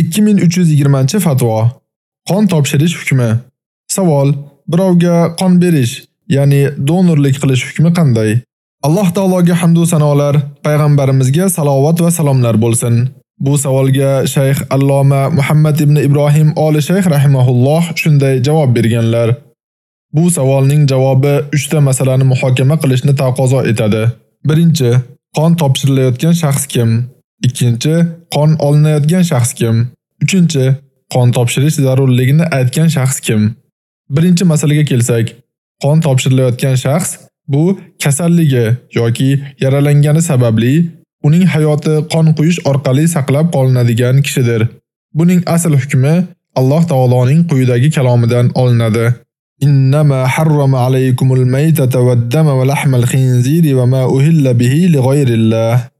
2320-fatvo. Qon topshirish hukmi. Savol: Birovga qon berish, ya'ni donorlik qilish hukmi qanday? Alloh taologa hamd va sanolar, payg'ambarimizga salovat va salomlar bo'lsin. Bu savolga Shayx Alloma Muhammad ibn Ibrohim oli Shayx rahimahulloh shunday javob berganlar. Bu savolning javobi 3 ta masalani muhokama qilishni taqozo etadi. 1. qon topshirilayotgan shaxs kim? Ikkinchi, qon olinayotgan shaxs kim? Uchinchi, qon topshirish zarurligini aytgan shaxs kim? Birinchi masalaga kelsak, qon topshirilayotgan shaxs bu kasalligi yoki yaralangani sababli uning hayoti qon quyish orqali saqlab qolinadigan kishidir. Buning asl hukmi Alloh taoloning quyidagi kalomidan olinadi. Innama harrama alaykumul maytata wad-dama wa lahmal khinziri wa ma uhilla bihi li ghayrillah.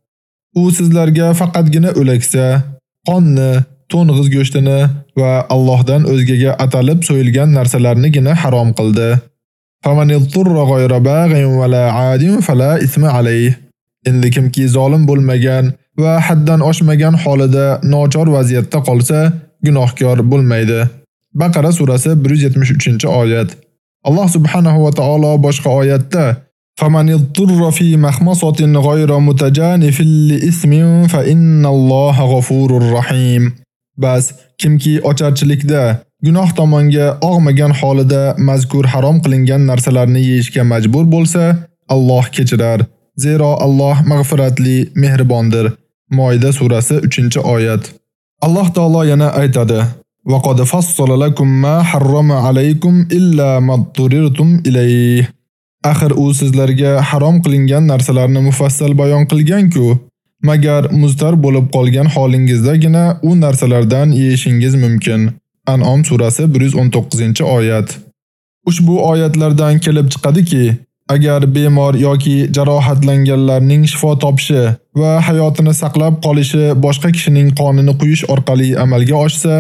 U sizlarga faqatgina o'laksa, qonni, to'ng'iz go'shtini va Allohdan o'zgaga atalib so'yilgan narsalarnigina harom qildi. Faman yadhurra ghayra baghin va la 'adin fala isma alayh. Endi kimki zolim bo'lmagan va haddan oshmagan holida nochor vaziyatda qolsa, gunohkor bo'lmaydi. Baqara surasi 173-oyat. Alloh subhanahu va taolo boshqa oyatda فمن اضطر في مخمصة غير متجانف لإثم فإن الله غفور رحيم Bas kimki ocharchilikda gunoh tomonga og'magan holida mazkur harom qilingan narsalarni yeyishga majbur bo'lsa, Alloh kechirar. Zero Alloh mag'firatli, mehribondir. Moida surasi 3-oyat. Alloh taolo yana aytadi: "Va qad fassala lakum ma harrama alaykum illa ma turirtum ilayhi." Axir u sizlarga harom qilingan narsalarni mufassal bayon qilgan-ku, magar muztar bo'lib qolgan holingizdagina u narsalardan yeyishingiz mumkin. An'om surasi 119-oyat. Ushbu oyatlardan kelib chiqadiki, agar bemor yoki jarohatlanganlarning shifo topishi va hayotini saqlab qolishi boshqa kishining qonini quyish orqali amalga oshsa,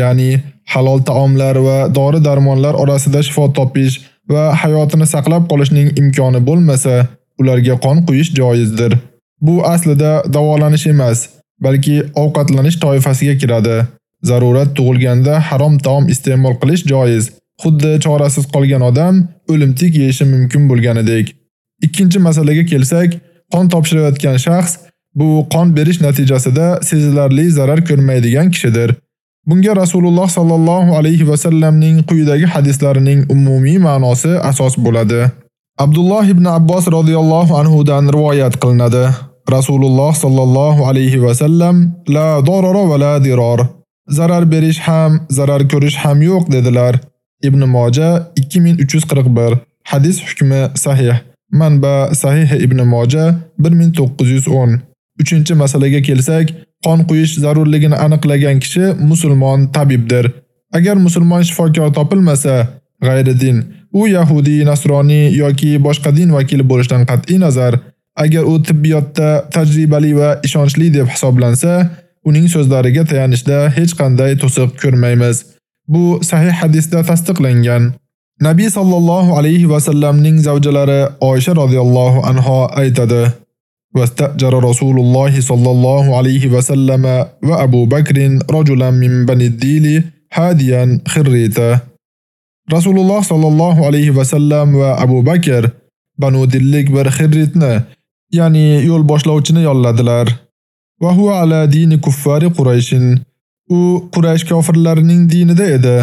ya'ni halol taomlar va dori-darmonlar orasida shifo topish va hayotini saqlab qolishning imkoni bo'lmasa, ularga qon quyish joizdir. Bu aslida davolanish emas, balki ovqatlanish toifasiga kiradi. Zarurat tug'ilganda harom taom iste'mol qilish joiz. Xuddi chorasiz qolgan odam o'limtik yeyishi mumkin bo'lganidek. Ikkinchi masalaga kelsak, qon topshirayotgan shaxs bu qon berish natijasida sezilarli zarar ko'rmaydigan kishidir. Bunga Rasululloh sallallohu alayhi va sallamning quyidagi hadislarining umumiy ma'nosi asos bo'ladi. Abdulloh ibn Abbos radhiyallohu anhu dan rivoyat qilinadi. Rasululloh sallallohu alayhi va sallam la darara va la dirar. Zarar berish ham, zarar ko'rish ham yo'q dedilar. Ibn Moja 2341. Hadis hukmi sahih. Manba Sahih Ibn Moja 1910. 3-masalaga kelsak, qon quyish zarurligini aniqlagan kishi musulmon tabibdir. Agar musulmon shifokor topilmasa, g'ayri din, u yahudi, nasroniy yoki boshqa din vakili bo'lishdan qat'i nazar, agar u tibbiyotda tajribali va ishonchli deb hisoblansa, uning so'zlariga tayanishda hech qanday to'siq ko'rmaymiz. Bu sahih hadisda tasdiqlangan. Nabiy sallallohu alayhi va sallamning zavjalari Oysha radhiyallohu anha aytadi: واستأجر رسول الله صلى الله عليه وسلم وأبو بكر رجلا من بني الديل هاديا خريتا رسول الله صلى الله عليه وسلم وأبو بكر Banu Dillik bir xirritni, ya'ni yo'l boshlovchini yolladilar. Va huwa ala dini kuffari Qurayshin. U Quraysh kofirlarining dinida edi.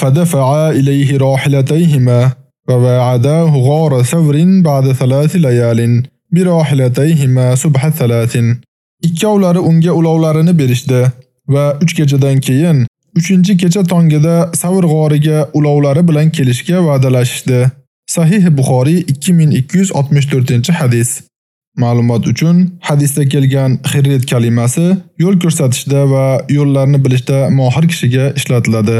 Fadafa'a ilayhi rahilatayhima va wa'adahu ghara savrin ba'da thalath layalin. Birohilatayhima subha salatin. Ikkovlari unga ulovlarini berishdi va 3 kechadan keyin 3-kecha tongida Savr g'origa ulovlari bilan kelishga va'dalashishdi. Sahih Buxoriy 2264-hadis. Ma'lumot uchun hadisda kelgan xirrit kalimasi yo'l ko'rsatishda va yo'llarni bilishda mohir kishiga ishlatiladi.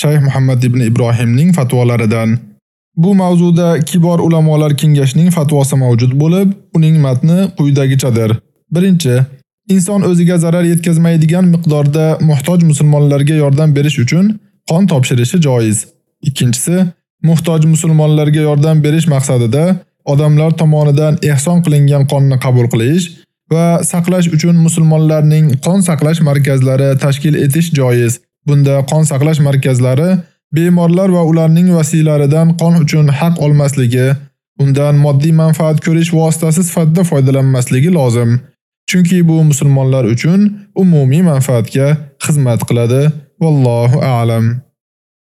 Shayx Muhammad ibn Ibrohimning fatvolaridan Bu mavzuda kibor ulamolar kengashining fatvosi mavjud bo'lib, uning matni quyidagichadir. Birinchi, inson o'ziga zarar yetkazmaydigan miqdorda muhtoj musulmonlarga yordam berish uchun qon topshirishi joiz. Ikkinchisi, muhtoj musulmonlarga yordam berish maqsadida odamlar tomonidan ehson qilingan qonni qabul qilish va saqlash uchun musulmonlarning qon saqlash markazlari tashkil etish joiz. Bunda qon saqlash markazlari bemorlar va ularning vasiylaridan qon uchun haq olmasligi, undan moddiy manfaat ko'rish vositasi sifatida foydalanmasligi lozim. Chunki bu musulmonlar uchun umumiy manfaatga xizmat qiladi. Vallohu a'lam.